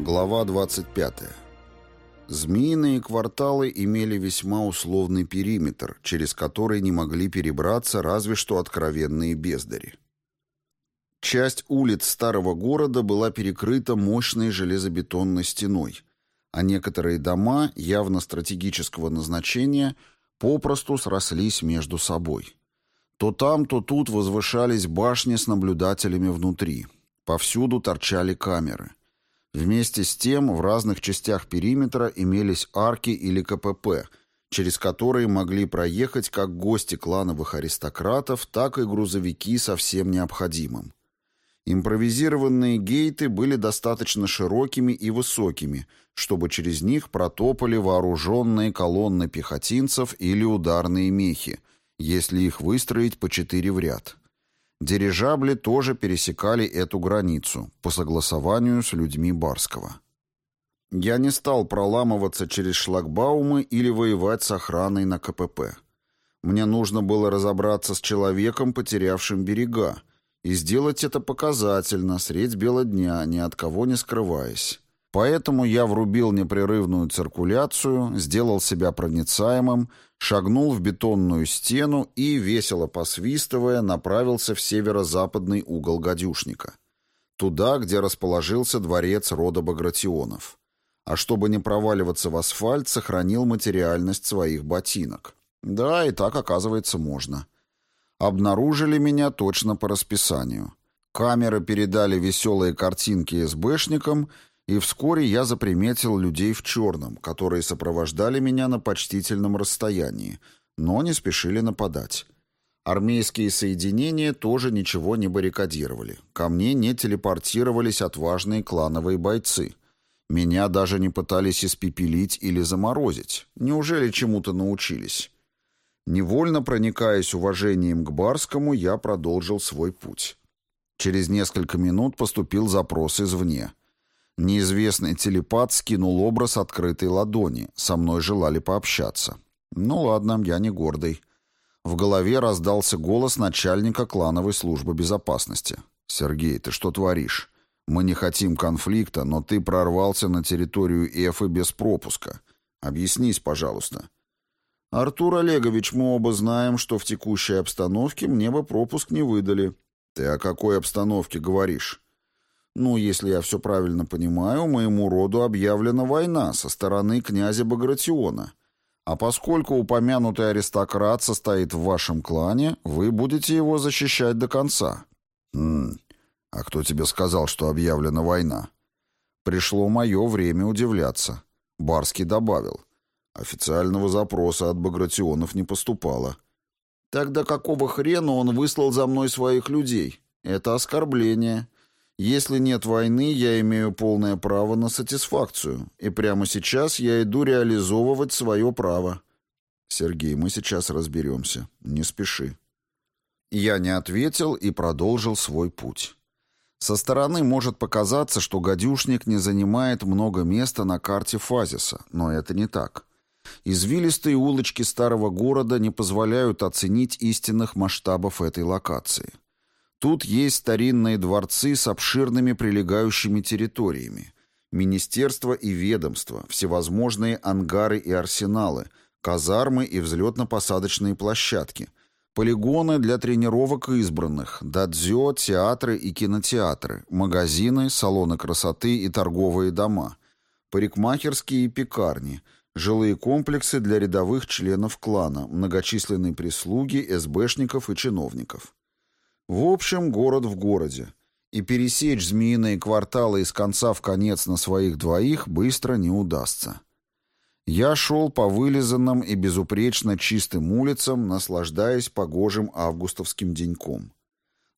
Глава 25. Змеиные кварталы имели весьма условный периметр, через который не могли перебраться разве что откровенные бездари. Часть улиц старого города была перекрыта мощной железобетонной стеной, а некоторые дома, явно стратегического назначения, попросту срослись между собой. То там, то тут возвышались башни с наблюдателями внутри. Повсюду торчали камеры – Вместе с тем в разных частях периметра имелись арки или КПП, через которые могли проехать как гости клановых аристократов, так и грузовики со всем необходимым. Импровизированные гейты были достаточно широкими и высокими, чтобы через них протопали вооруженные колонны пехотинцев или ударные мехи, если их выстроить по четыре в ряд. Дирижабли тоже пересекали эту границу по согласованию с людьми Барского. Я не стал проламываться через шлагбаумы или воевать с охраной на КПП. Мне нужно было разобраться с человеком, потерявшим берега, и сделать это показательно, средь бела дня, ни от кого не скрываясь. Поэтому я врубил непрерывную циркуляцию, сделал себя проницаемым, шагнул в бетонную стену и, весело посвистывая, направился в северо-западный угол гадюшника. Туда, где расположился дворец рода Багратионов. А чтобы не проваливаться в асфальт, сохранил материальность своих ботинок. Да, и так, оказывается, можно. Обнаружили меня точно по расписанию. Камеры передали веселые картинки СБшникам, и вскоре я заприметил людей в черном, которые сопровождали меня на почтительном расстоянии, но не спешили нападать. Армейские соединения тоже ничего не баррикадировали. Ко мне не телепортировались отважные клановые бойцы. Меня даже не пытались испепелить или заморозить. Неужели чему-то научились? Невольно проникаясь уважением к Барскому, я продолжил свой путь. Через несколько минут поступил запрос извне — Неизвестный телепат скинул образ открытой ладони. Со мной желали пообщаться. Ну ладно, я не гордый. В голове раздался голос начальника клановой службы безопасности. «Сергей, ты что творишь? Мы не хотим конфликта, но ты прорвался на территорию Эфы без пропуска. Объяснись, пожалуйста». «Артур Олегович, мы оба знаем, что в текущей обстановке мне бы пропуск не выдали». «Ты о какой обстановке говоришь?» Ну, если я все правильно понимаю, моему роду объявлена война со стороны князя Багратиона. А поскольку упомянутый аристократ состоит в вашем клане, вы будете его защищать до конца. Хм, а кто тебе сказал, что объявлена война? Пришло мое время удивляться. Барский добавил. Официального запроса от Багратионов не поступало. Тогда какого хрена он выслал за мной своих людей? Это оскорбление. Если нет войны, я имею полное право на сатисфакцию, и прямо сейчас я иду реализовывать свое право. Сергей, мы сейчас разберемся. Не спеши. Я не ответил и продолжил свой путь. Со стороны может показаться, что гадюшник не занимает много места на карте Фазиса, но это не так. Извилистые улочки старого города не позволяют оценить истинных масштабов этой локации. Тут есть старинные дворцы с обширными прилегающими территориями, министерства и ведомства, всевозможные ангары и арсеналы, казармы и взлетно-посадочные площадки, полигоны для тренировок избранных, дадзё, театры и кинотеатры, магазины, салоны красоты и торговые дома, парикмахерские и пекарни, жилые комплексы для рядовых членов клана, многочисленные прислуги, СБшников и чиновников. В общем, город в городе. И пересечь змеиные кварталы из конца в конец на своих двоих быстро не удастся. Я шел по вылизанным и безупречно чистым улицам, наслаждаясь погожим августовским деньком.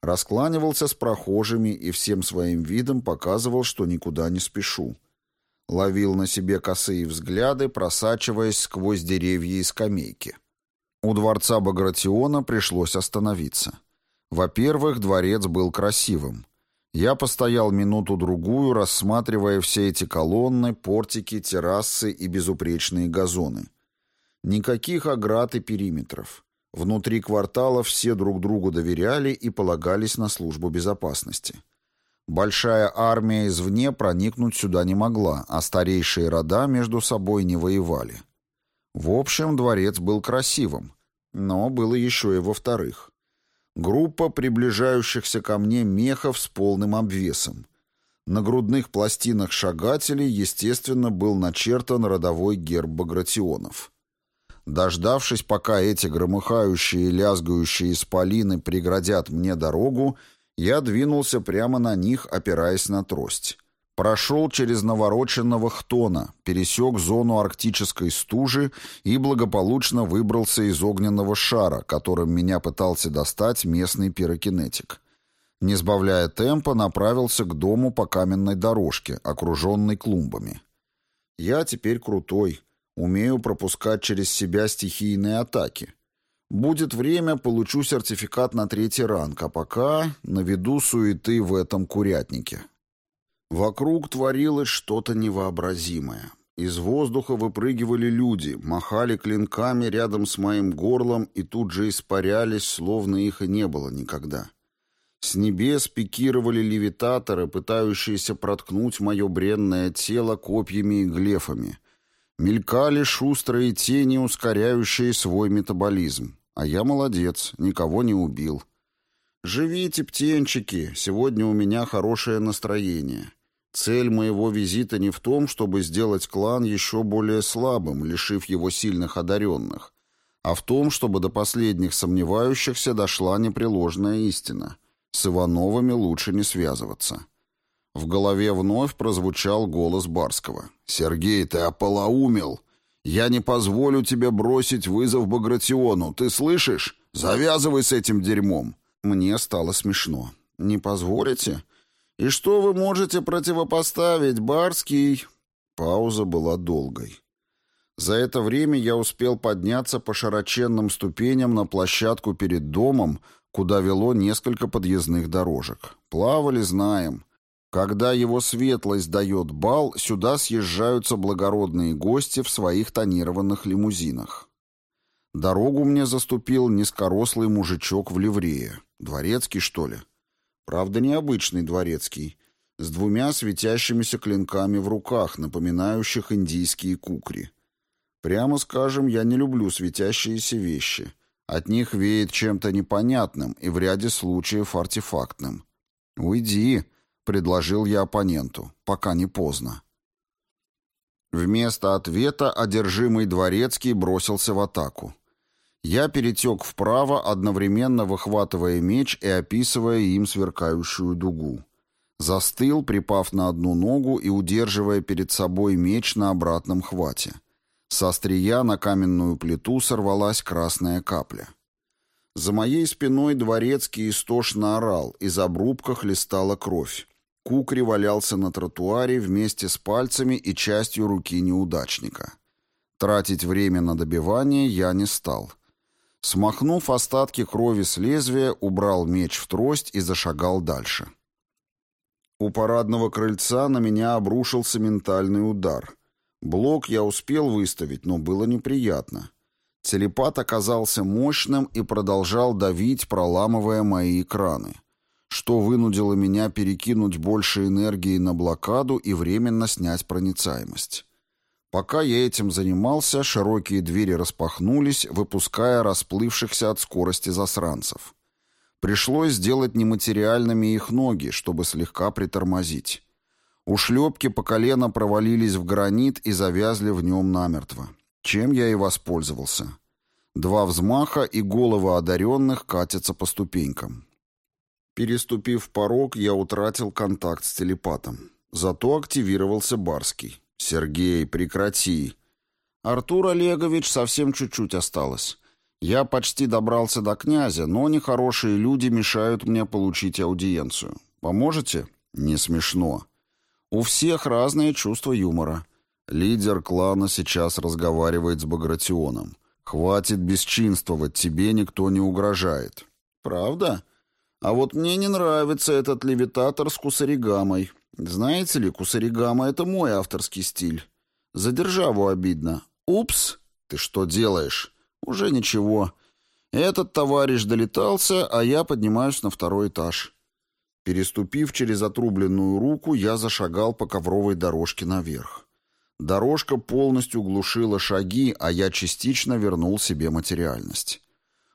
Раскланивался с прохожими и всем своим видом показывал, что никуда не спешу. Ловил на себе косые взгляды, просачиваясь сквозь деревья и скамейки. У дворца Багратиона пришлось остановиться. Во-первых, дворец был красивым. Я постоял минуту-другую, рассматривая все эти колонны, портики, террасы и безупречные газоны. Никаких оград и периметров. Внутри квартала все друг другу доверяли и полагались на службу безопасности. Большая армия извне проникнуть сюда не могла, а старейшие рода между собой не воевали. В общем, дворец был красивым, но было еще и во-вторых. Группа приближающихся ко мне мехов с полным обвесом. На грудных пластинах шагателей, естественно, был начертан родовой герб Багратионов. Дождавшись, пока эти громыхающие и лязгающие исполины преградят мне дорогу, я двинулся прямо на них, опираясь на трость. Прошел через навороченного хтона, пересек зону арктической стужи и благополучно выбрался из огненного шара, которым меня пытался достать местный пирокинетик. Не сбавляя темпа, направился к дому по каменной дорожке, окруженной клумбами. Я теперь крутой, умею пропускать через себя стихийные атаки. Будет время, получу сертификат на третий ранг, а пока наведу суеты в этом курятнике. Вокруг творилось что-то невообразимое. Из воздуха выпрыгивали люди, махали клинками рядом с моим горлом и тут же испарялись, словно их и не было никогда. С небес пикировали левитаторы, пытающиеся проткнуть мое бренное тело копьями и глефами. Мелькали шустрые тени, ускоряющие свой метаболизм. А я молодец, никого не убил. «Живите, птенчики, сегодня у меня хорошее настроение. Цель моего визита не в том, чтобы сделать клан еще более слабым, лишив его сильных одаренных, а в том, чтобы до последних сомневающихся дошла непреложная истина. С Ивановыми лучше не связываться». В голове вновь прозвучал голос Барского. «Сергей, ты ополоумел!» Я не позволю тебе бросить вызов Багратиону. Ты слышишь? Завязывай с этим дерьмом. Мне стало смешно. Не позволите? И что вы можете противопоставить, Барский? Пауза была долгой. За это время я успел подняться по широченным ступеням на площадку перед домом, куда вело несколько подъездных дорожек. Плавали, знаем. Когда его светлость дает бал, сюда съезжаются благородные гости в своих тонированных лимузинах. Дорогу мне заступил низкорослый мужичок в ливрее. Дворецкий, что ли? Правда, необычный дворецкий, с двумя светящимися клинками в руках, напоминающих индийские кукри. Прямо скажем, я не люблю светящиеся вещи. От них веет чем-то непонятным и в ряде случаев артефактным. «Уйди», — предложил я оппоненту, пока не поздно. Вместо ответа одержимый дворецкий бросился в атаку. Я перетек вправо, одновременно выхватывая меч и описывая им сверкающую дугу. Застыл, припав на одну ногу и удерживая перед собой меч на обратном хвате. Со острия на каменную плиту сорвалась красная капля. За моей спиной дворецкий истошно орал, из обрубка хлестала кровь. Кукри валялся на тротуаре вместе с пальцами и частью руки неудачника. Тратить время на добивание я не стал. Смахнув остатки крови с лезвия, убрал меч в трость и зашагал дальше. У парадного крыльца на меня обрушился ментальный удар. Блок я успел выставить, но было неприятно. Телепат оказался мощным и продолжал давить, проламывая мои экраны что вынудило меня перекинуть больше энергии на блокаду и временно снять проницаемость. Пока я этим занимался, широкие двери распахнулись, выпуская расплывшихся от скорости засранцев. Пришлось сделать нематериальными их ноги, чтобы слегка притормозить. Ушлепки по колено провалились в гранит и завязли в нем намертво. Чем я и воспользовался. Два взмаха, и головы одаренных катятся по ступенькам. Переступив порог, я утратил контакт с телепатом. Зато активировался Барский. «Сергей, прекрати!» Артур Олегович совсем чуть-чуть осталось. Я почти добрался до князя, но нехорошие люди мешают мне получить аудиенцию. Поможете? Не смешно. У всех разные чувства юмора. Лидер клана сейчас разговаривает с Багратионом. Хватит бесчинствовать, тебе никто не угрожает. Правда? А вот мне не нравится этот левитатор с кусаригамой. Знаете ли, кусаригама — это мой авторский стиль. За державу обидно. Упс, ты что делаешь? Уже ничего. Этот товарищ долетался, а я поднимаюсь на второй этаж. Переступив через отрубленную руку, я зашагал по ковровой дорожке наверх. Дорожка полностью глушила шаги, а я частично вернул себе материальность.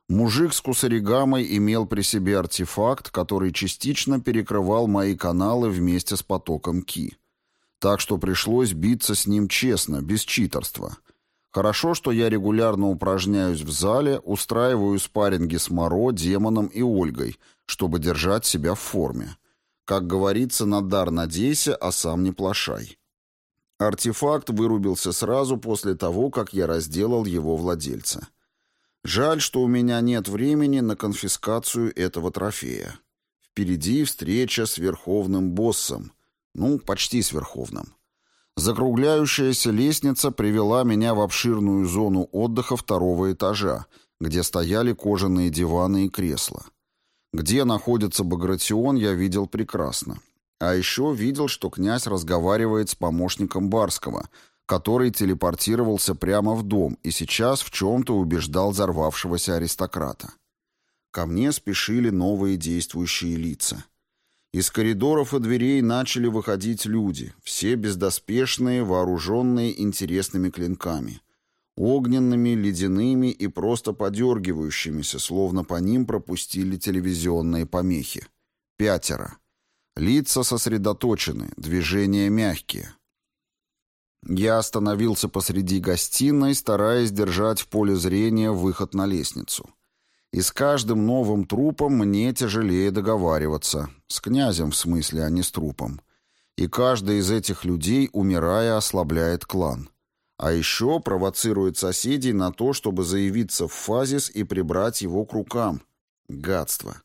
Мужик с кусаригамой имел при себе артефакт, который частично перекрывал мои каналы вместе с потоком ки. Так что пришлось биться с ним честно, без читерства. Хорошо, что я регулярно упражняюсь в зале, устраиваю спарринги с Моро, Демоном и Ольгой, чтобы держать себя в форме. Как говорится, на дар надейся, а сам не плашай. Артефакт вырубился сразу после того, как я разделал его владельца. Жаль, что у меня нет времени на конфискацию этого трофея. Впереди встреча с верховным боссом. Ну, почти с верховным. Закругляющаяся лестница привела меня в обширную зону отдыха второго этажа, где стояли кожаные диваны и кресла. Где находится Багратион, я видел прекрасно. А еще видел, что князь разговаривает с помощником Барского — который телепортировался прямо в дом и сейчас в чем-то убеждал взорвавшегося аристократа. Ко мне спешили новые действующие лица. Из коридоров и дверей начали выходить люди, все бездоспешные, вооруженные интересными клинками. Огненными, ледяными и просто подергивающимися, словно по ним пропустили телевизионные помехи. Пятеро. Лица сосредоточены, движения мягкие. Я остановился посреди гостиной, стараясь держать в поле зрения выход на лестницу. И с каждым новым трупом мне тяжелее договариваться. С князем, в смысле, а не с трупом. И каждый из этих людей, умирая, ослабляет клан. А еще провоцирует соседей на то, чтобы заявиться в фазис и прибрать его к рукам. Гадство.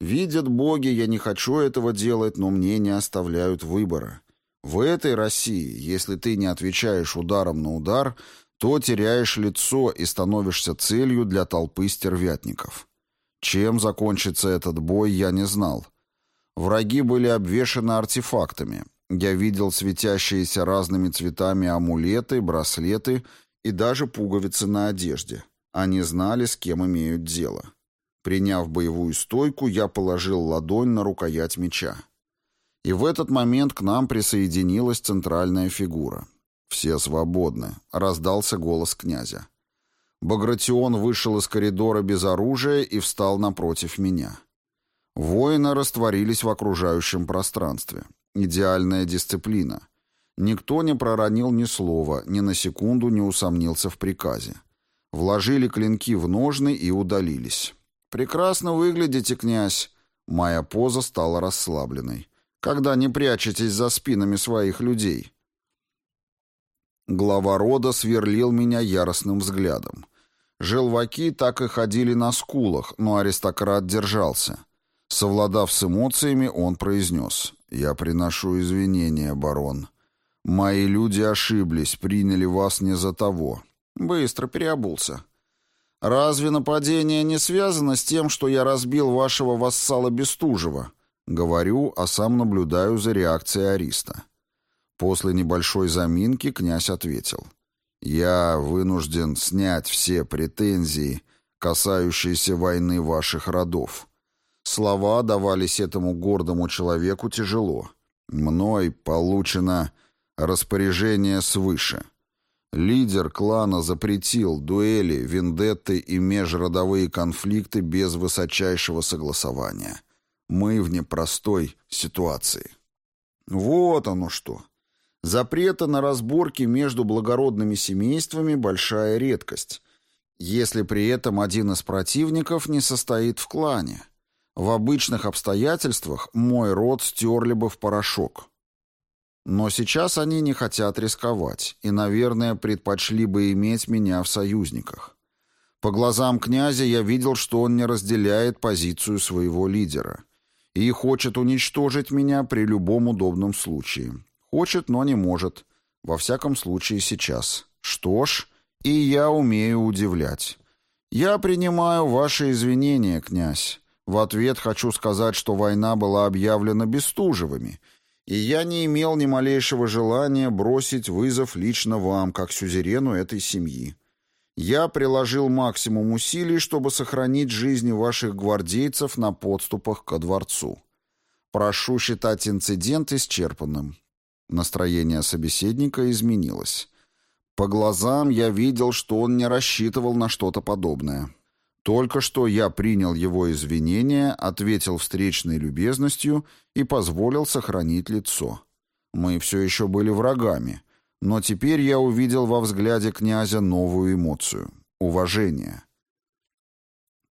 Видят боги, я не хочу этого делать, но мне не оставляют выбора. В этой России, если ты не отвечаешь ударом на удар, то теряешь лицо и становишься целью для толпы стервятников. Чем закончится этот бой, я не знал. Враги были обвешаны артефактами. Я видел светящиеся разными цветами амулеты, браслеты и даже пуговицы на одежде. Они знали, с кем имеют дело. Приняв боевую стойку, я положил ладонь на рукоять меча. И в этот момент к нам присоединилась центральная фигура. «Все свободны», — раздался голос князя. Багратион вышел из коридора без оружия и встал напротив меня. Воины растворились в окружающем пространстве. Идеальная дисциплина. Никто не проронил ни слова, ни на секунду не усомнился в приказе. Вложили клинки в ножны и удалились. «Прекрасно выглядите, князь!» Моя поза стала расслабленной когда не прячетесь за спинами своих людей. Глава рода сверлил меня яростным взглядом. Желваки так и ходили на скулах, но аристократ держался. Совладав с эмоциями, он произнес «Я приношу извинения, барон. Мои люди ошиблись, приняли вас не за того». Быстро переобулся. «Разве нападение не связано с тем, что я разбил вашего вассала Бестужева?» Говорю, а сам наблюдаю за реакцией Ариста. После небольшой заминки князь ответил. «Я вынужден снять все претензии, касающиеся войны ваших родов. Слова давались этому гордому человеку тяжело. Мной получено распоряжение свыше. Лидер клана запретил дуэли, вендетты и межродовые конфликты без высочайшего согласования. Мы в непростой ситуации. Вот оно что. Запрета на разборки между благородными семействами – большая редкость, если при этом один из противников не состоит в клане. В обычных обстоятельствах мой род стерли бы в порошок. Но сейчас они не хотят рисковать и, наверное, предпочли бы иметь меня в союзниках. По глазам князя я видел, что он не разделяет позицию своего лидера и хочет уничтожить меня при любом удобном случае. Хочет, но не может. Во всяком случае сейчас. Что ж, и я умею удивлять. Я принимаю ваши извинения, князь. В ответ хочу сказать, что война была объявлена Бестужевыми, и я не имел ни малейшего желания бросить вызов лично вам, как сюзерену этой семьи. Я приложил максимум усилий, чтобы сохранить жизни ваших гвардейцев на подступах ко дворцу. Прошу считать инцидент исчерпанным. Настроение собеседника изменилось. По глазам я видел, что он не рассчитывал на что-то подобное. Только что я принял его извинения, ответил встречной любезностью и позволил сохранить лицо. Мы все еще были врагами, но теперь я увидел во взгляде князя новую эмоцию — уважение.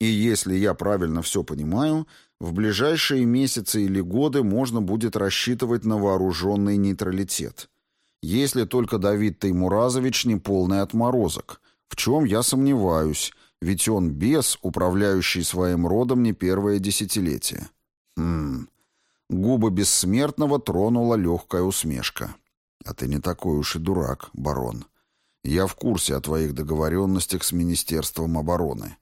И если я правильно все понимаю, в ближайшие месяцы или годы можно будет рассчитывать на вооруженный нейтралитет. Если только Давид Таймуразович не полный отморозок, в чем я сомневаюсь, ведь он бес, управляющий своим родом не первое десятилетие. Хм... Губы бессмертного тронула легкая усмешка. «А ты не такой уж и дурак, барон. Я в курсе о твоих договоренностях с Министерством обороны.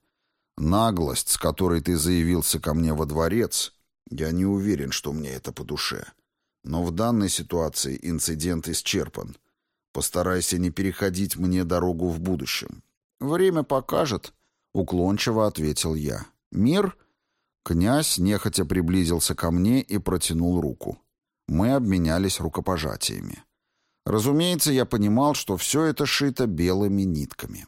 Наглость, с которой ты заявился ко мне во дворец, я не уверен, что мне это по душе. Но в данной ситуации инцидент исчерпан. Постарайся не переходить мне дорогу в будущем. Время покажет, — уклончиво ответил я. «Мир?» Князь нехотя приблизился ко мне и протянул руку. Мы обменялись рукопожатиями. Разумеется, я понимал, что все это шито белыми нитками.